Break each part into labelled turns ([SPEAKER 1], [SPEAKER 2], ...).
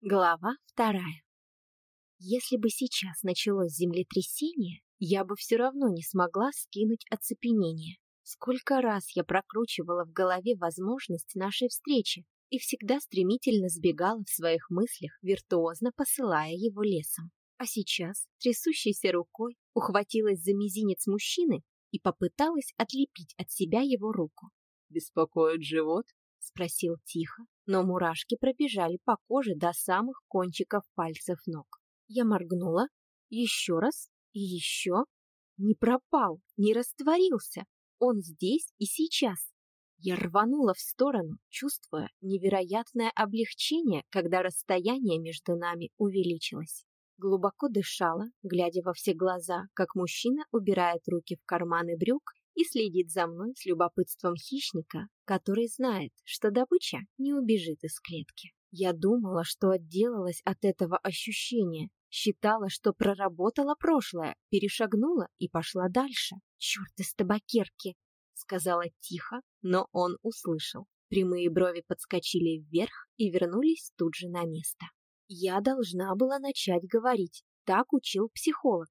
[SPEAKER 1] Глава вторая. Если бы сейчас началось землетрясение, я бы все равно не смогла скинуть оцепенение. Сколько раз я прокручивала в голове возможность нашей встречи и всегда стремительно сбегала в своих мыслях, виртуозно посылая его лесом. А сейчас, трясущейся рукой, ухватилась за мизинец мужчины и попыталась отлепить от себя его руку.
[SPEAKER 2] «Беспокоит живот?»
[SPEAKER 1] — спросил тихо, но мурашки пробежали по коже до самых кончиков пальцев ног. Я моргнула, еще раз и еще. Не пропал, не растворился. Он здесь и сейчас. Я рванула в сторону, чувствуя невероятное облегчение, когда расстояние между нами увеличилось. Глубоко дышала, глядя во все глаза, как мужчина убирает руки в карманы брюк и следит за мной с любопытством хищника, который знает, что добыча не убежит из клетки. Я думала, что отделалась от этого ощущения, считала, что проработала прошлое, перешагнула и пошла дальше. «Черт из табакерки!» — сказала тихо, но он услышал. Прямые брови подскочили вверх и вернулись тут же на место. Я должна была начать говорить, так учил психолог.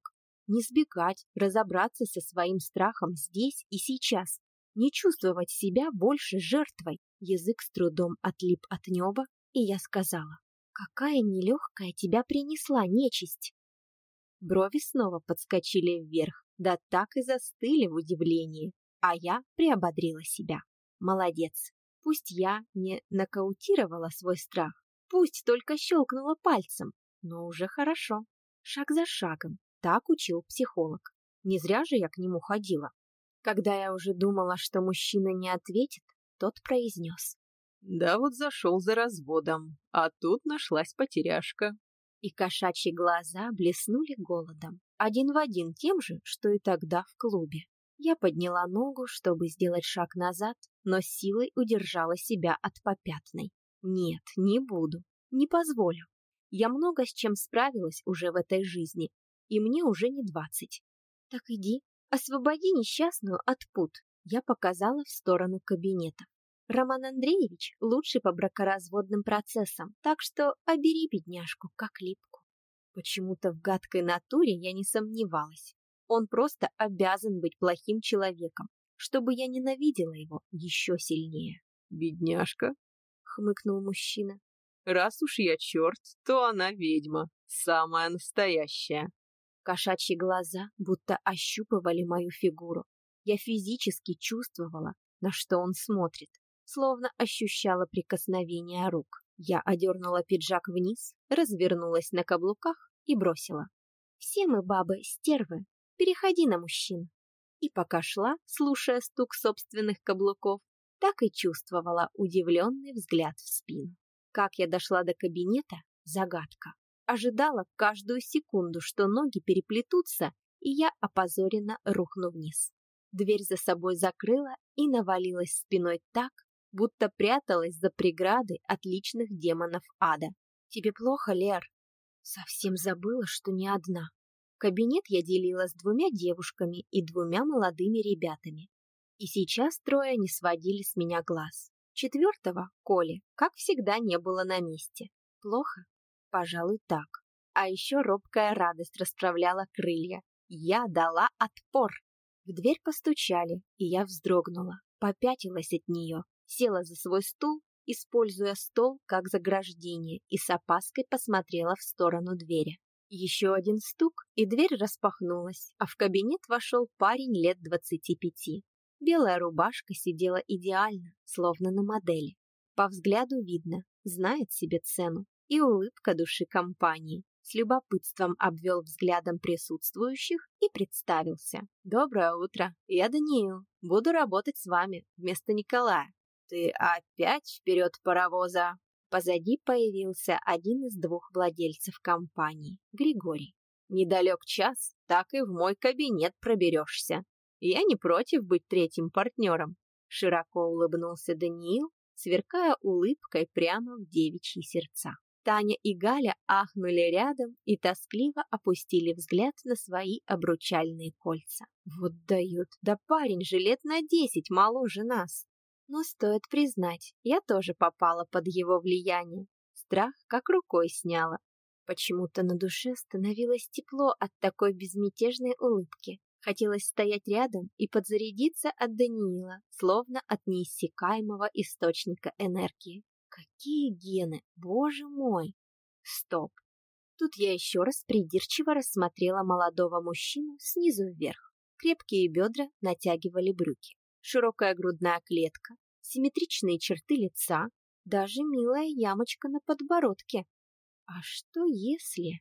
[SPEAKER 1] Не сбегать, разобраться со своим страхом здесь и сейчас. Не чувствовать себя больше жертвой. Язык с трудом отлип от неба, и я сказала, «Какая нелегкая тебя принесла нечисть!» Брови снова подскочили вверх, да так и застыли в удивлении, а я приободрила себя. Молодец. Пусть я не нокаутировала свой страх, пусть только щелкнула пальцем, но уже хорошо. Шаг за шагом, так учил психолог. Не зря же я к нему ходила. Когда я уже думала, что мужчина не ответит, тот произнес.
[SPEAKER 2] Да вот зашел за разводом, а тут нашлась потеряшка.
[SPEAKER 1] И кошачьи глаза блеснули голодом, один в один тем же, что и тогда в клубе. Я подняла ногу, чтобы сделать шаг назад, но силой удержала себя от попятной. Нет, не буду, не позволю. Я много с чем справилась уже в этой жизни, и мне уже не двадцать. Так иди, освободи несчастную от пут. Я показала в сторону кабинета. Роман Андреевич лучший по бракоразводным процессам, так что обери бедняжку как липку. Почему-то в гадкой натуре я не сомневалась. Он просто обязан быть плохим человеком, чтобы я ненавидела его еще сильнее.
[SPEAKER 2] «Бедняжка?»
[SPEAKER 1] — хмыкнул мужчина.
[SPEAKER 2] «Раз уж я черт, то она ведьма, самая настоящая.
[SPEAKER 1] Кошачьи глаза будто ощупывали мою фигуру. Я физически чувствовала, на что он смотрит, словно ощущала прикосновение рук. Я одернула пиджак вниз, развернулась на каблуках и бросила. «Все мы, бабы, стервы. Переходи на мужчин». И пока шла, слушая стук собственных каблуков, так и чувствовала удивленный взгляд в спину. Как я дошла до кабинета – загадка. Ожидала каждую секунду, что ноги переплетутся, и я опозоренно рухну вниз. Дверь за собой закрыла и навалилась спиной так, будто пряталась за преградой отличных демонов ада. «Тебе плохо, Лер?» Совсем забыла, что не одна. Кабинет я делила с двумя девушками и двумя молодыми ребятами. И сейчас трое не сводили с меня глаз. Четвертого, Коли, как всегда, не было на месте. Плохо? Пожалуй, так. А еще робкая радость расправляла крылья. Я дала отпор. В дверь постучали, и я вздрогнула, попятилась от нее, села за свой стул, используя стол как заграждение, и с опаской посмотрела в сторону двери. Еще один стук, и дверь распахнулась, а в кабинет вошел парень лет двадцати пяти. Белая рубашка сидела идеально, словно на модели. По взгляду видно, знает себе цену и улыбка души компании. С любопытством обвел взглядом присутствующих и представился. «Доброе утро, я Даниил. Буду работать с вами вместо Николая». «Ты опять вперед паровоза?» Позади появился один из двух владельцев компании, Григорий. «Недалек час, так и в мой кабинет проберешься. Я не против быть третьим партнером», широко улыбнулся Даниил, сверкая улыбкой прямо в девичьи сердца. Таня и Галя ахнули рядом и тоскливо опустили взгляд на свои обручальные кольца. Вот дают, да парень же лет на десять моложе нас. Но стоит признать, я тоже попала под его влияние. Страх как рукой сняло. Почему-то на душе становилось тепло от такой безмятежной улыбки. Хотелось стоять рядом и подзарядиться от Даниила, словно от неиссякаемого источника энергии. Какие гены, боже мой! Стоп! Тут я еще раз придирчиво рассмотрела молодого мужчину снизу вверх. Крепкие бедра натягивали брюки, широкая грудная клетка, симметричные черты лица, даже милая ямочка на подбородке. А что если...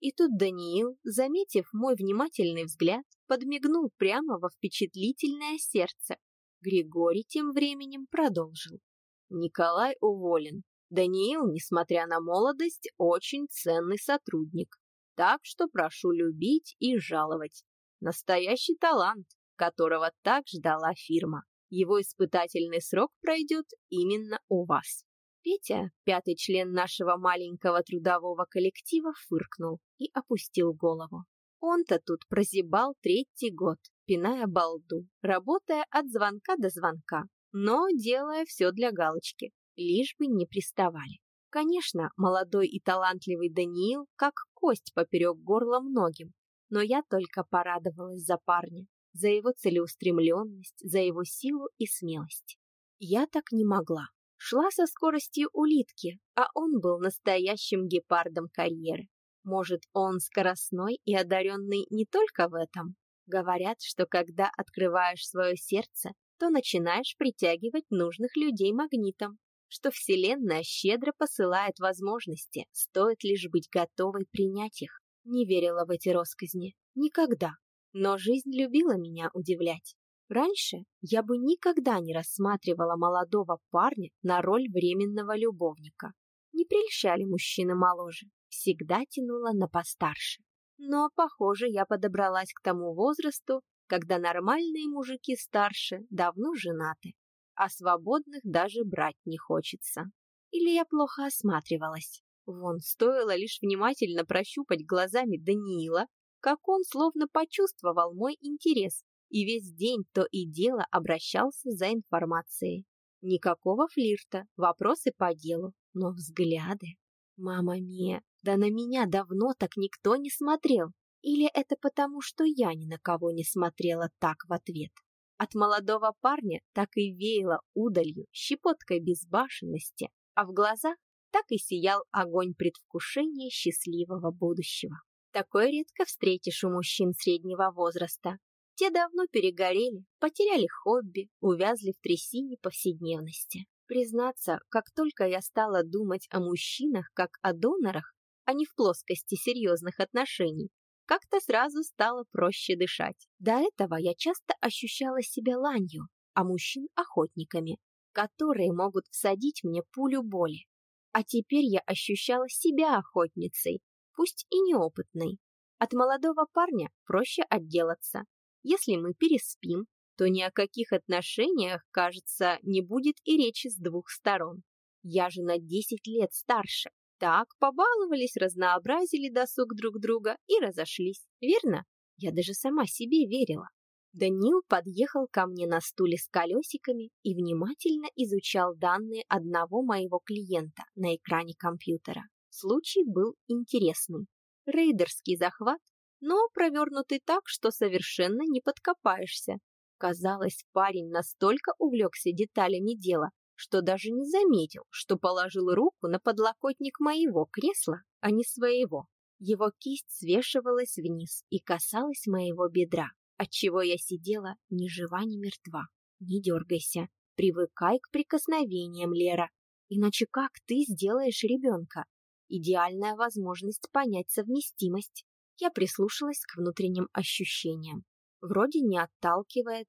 [SPEAKER 1] И тут Даниил, заметив мой внимательный взгляд, подмигнул прямо во впечатлительное сердце. Григорий тем временем продолжил. Николай уволен. Даниил, несмотря на молодость, очень ценный сотрудник. Так что прошу любить и жаловать. Настоящий талант, которого так ждала фирма. Его испытательный срок пройдет именно у вас. Петя, пятый член нашего маленького трудового коллектива, фыркнул и опустил голову. Он-то тут прозябал третий год, пиная балду, работая от звонка до звонка, но делая все для галочки, лишь бы не приставали. Конечно, молодой и талантливый Даниил как кость поперек горла многим, но я только порадовалась за парня, за его целеустремленность, за его силу и смелость. Я так не могла шла со скоростью улитки, а он был настоящим гепардом карьеры. Может, он скоростной и одаренный не только в этом? Говорят, что когда открываешь свое сердце, то начинаешь притягивать нужных людей магнитом, что Вселенная щедро посылает возможности, стоит лишь быть готовой принять их. Не верила в эти росказни. Никогда. Но жизнь любила меня удивлять. Раньше я бы никогда не рассматривала молодого парня на роль временного любовника. Не прельщали мужчины моложе, всегда тянула на постарше. Но, похоже, я подобралась к тому возрасту, когда нормальные мужики старше давно женаты, а свободных даже брать не хочется. Или я плохо осматривалась. Вон, стоило лишь внимательно прощупать глазами Даниила, как он словно почувствовал мой интерес и весь день то и дело обращался за информацией. Никакого флирта, вопросы по делу, но взгляды. Мама Мия, да на меня давно так никто не смотрел. Или это потому, что я ни на кого не смотрела так в ответ? От молодого парня так и веяло удалью, щепоткой безбашенности, а в глазах так и сиял огонь предвкушения счастливого будущего. Такое редко встретишь у мужчин среднего возраста, те давно перегорели, потеряли хобби, увязли в трясине повседневности. Признаться, как только я стала думать о мужчинах как о донорах, а не в плоскости серьезных отношений, как-то сразу стало проще дышать. До этого я часто ощущала себя ланью, а мужчин – охотниками, которые могут всадить мне пулю боли. А теперь я ощущала себя охотницей, пусть и неопытной. От молодого парня проще отделаться, если мы переспим, то ни о каких отношениях, кажется, не будет и речи с двух сторон. Я же на 10 лет старше. Так, побаловались, разнообразили досуг друг друга и разошлись. Верно? Я даже сама себе верила. Данил подъехал ко мне на стуле с колесиками и внимательно изучал данные одного моего клиента на экране компьютера. Случай был интересный. Рейдерский захват но провернутый так, что совершенно не подкопаешься. Казалось, парень настолько увлекся деталями дела, что даже не заметил, что положил руку на подлокотник моего кресла, а не своего. Его кисть свешивалась вниз и касалась моего бедра, отчего я сидела ни жива, ни мертва. Не дергайся, привыкай к прикосновениям, Лера, иначе как ты сделаешь ребенка? Идеальная возможность понять совместимость. Я прислушалась к внутренним ощущениям. Вроде не отталкивает.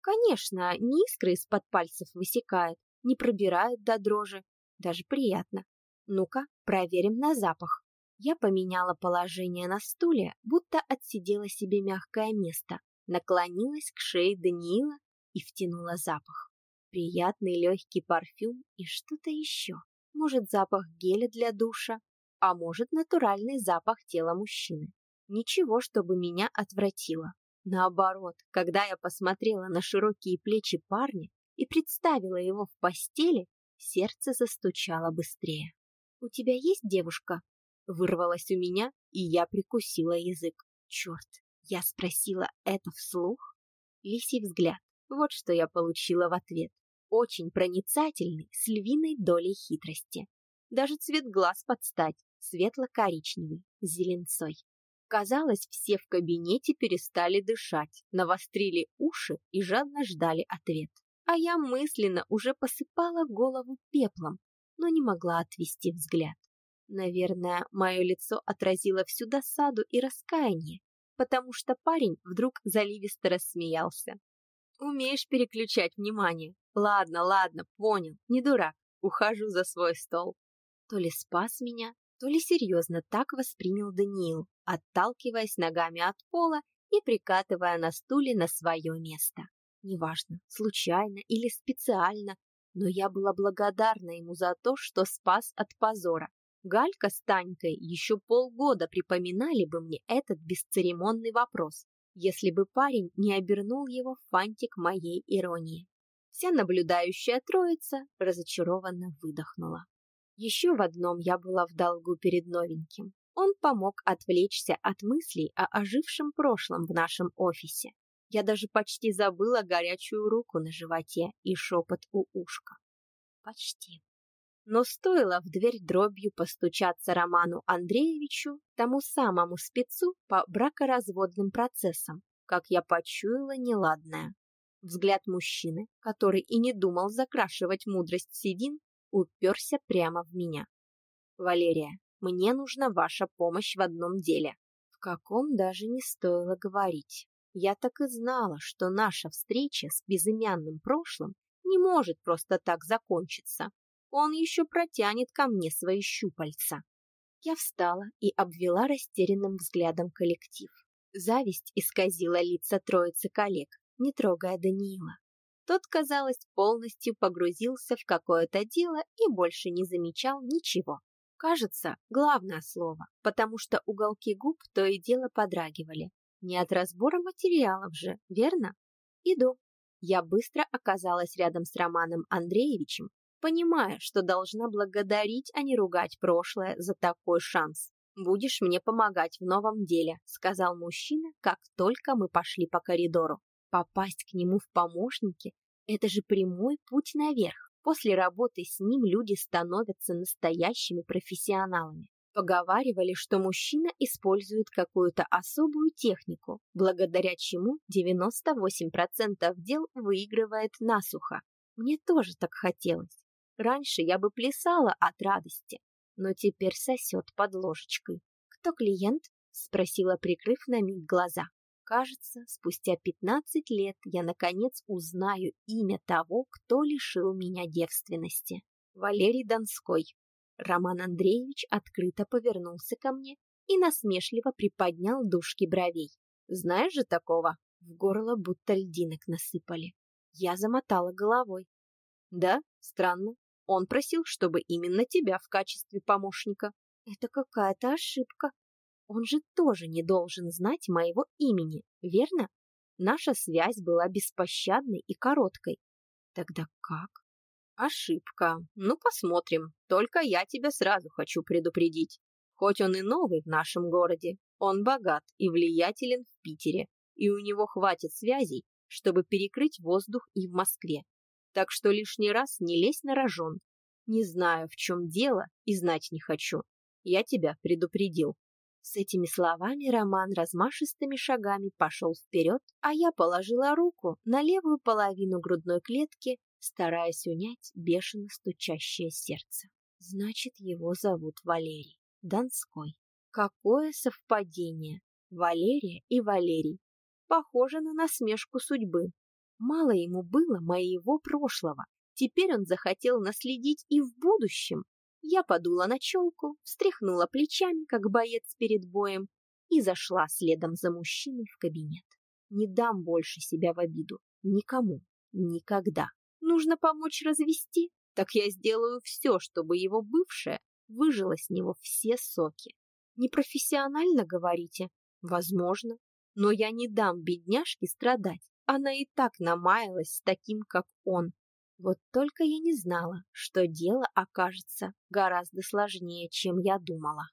[SPEAKER 1] Конечно, не искры из-под пальцев высекает, не пробирает до дрожи. Даже приятно. Ну-ка, проверим на запах. Я поменяла положение на стуле, будто отсидела себе мягкое место, наклонилась к шее Даниила и втянула запах. Приятный легкий парфюм и что-то еще. Может, запах геля для душа, а может, натуральный запах тела мужчины. Ничего, чтобы меня отвратило. Наоборот, когда я посмотрела на широкие плечи парня и представила его в постели, сердце застучало быстрее. «У тебя есть девушка?» Вырвалась у меня, и я прикусила язык. Черт, я спросила это вслух? Лисий взгляд. Вот что я получила в ответ. Очень проницательный, с львиной долей хитрости. Даже цвет глаз под стать, светло-коричневый, зеленцой. Казалось, все в кабинете перестали дышать, навострили уши и жадно ждали ответ. А я мысленно уже посыпала голову пеплом, но не могла отвести взгляд. Наверное, мое лицо отразило всю досаду и раскаяние, потому что парень вдруг заливисто рассмеялся. «Умеешь переключать внимание. Ладно, ладно, понял, не дурак, ухожу за свой стол». То ли спас меня, то ли серьезно так воспринял Даниил, отталкиваясь ногами от пола и прикатывая на стуле на свое место. Неважно, случайно или специально, но я была благодарна ему за то, что спас от позора. Галька с Танькой еще полгода припоминали бы мне этот бесцеремонный вопрос, если бы парень не обернул его в фантик моей иронии. Вся наблюдающая троица разочарованно выдохнула. Еще в одном я была в долгу перед новеньким. Он помог отвлечься от мыслей о ожившем прошлом в нашем офисе. Я даже почти забыла горячую руку на животе и шепот у ушка. Почти. Но стоило в дверь дробью постучаться Роману Андреевичу, тому самому спецу по бракоразводным процессам, как я почуяла неладное. Взгляд мужчины, который и не думал закрашивать мудрость седин, уперся прямо в меня. «Валерия, мне нужна ваша помощь в одном деле». В каком даже не стоило говорить. Я так и знала, что наша встреча с безымянным прошлым не может просто так закончиться. Он еще протянет ко мне свои щупальца. Я встала и обвела растерянным взглядом коллектив. Зависть исказила лица троицы коллег, не трогая Даниила. Тот, казалось, полностью погрузился в какое-то дело и больше не замечал ничего. Кажется, главное слово, потому что уголки губ то и дело подрагивали, не от разбора материалов же, верно? Иду. Я быстро оказалась рядом с Романом Андреевичем, понимая, что должна благодарить, а не ругать прошлое за такой шанс. «Будешь мне помогать в новом деле», — сказал мужчина, как только мы пошли по коридору. Попасть к нему в помощники — это же прямой путь наверх. После работы с ним люди становятся настоящими профессионалами. Поговаривали, что мужчина использует какую-то особую технику, благодаря чему 98% дел выигрывает насухо. Мне тоже так хотелось. Раньше я бы плясала от радости, но теперь сосет под ложечкой. «Кто клиент?» — спросила, прикрыв на миг глаза. Кажется, спустя 15 лет я наконец узнаю имя того, кто лишил меня девственности. Валерий Донской. Роман Андреевич открыто повернулся ко мне и насмешливо приподнял дужки бровей. «Знаешь же такого?» В горло будто льдинок насыпали. Я замотала головой. «Да, странно. Он просил, чтобы именно тебя в качестве помощника». «Это какая-то ошибка. Он же тоже не должен знать моего имени, верно? Наша связь была беспощадной и короткой. Тогда как? Ошибка. Ну, посмотрим. Только я тебя сразу хочу предупредить. Хоть он и новый в нашем городе, он богат и влиятелен в Питере, и у него хватит связей, чтобы перекрыть воздух и в Москве. Так что лишний раз не лезь на рожон. Не знаю, в чем дело, и знать не хочу. Я тебя предупредил. С этими словами Роман размашистыми шагами пошел вперед, а я положила руку на левую половину грудной клетки стараясь унять бешено стучащее сердце. Значит, его зовут Валерий. Донской. Какое совпадение! Валерия и Валерий. Похоже на насмешку судьбы. Мало ему было моего прошлого. Теперь он захотел наследить и в будущем. Я подула на челку, встряхнула плечами, как боец перед боем, и зашла следом за мужчиной в кабинет. Не дам больше себя в обиду. Никому. Никогда нужно помочь развести, так я сделаю все, чтобы его бывшая выжила с него все соки. Непрофессионально говорите? Возможно. Но я не дам бедняжке страдать. Она и так намаялась с таким, как он. Вот только я не знала, что дело окажется гораздо сложнее, чем я думала.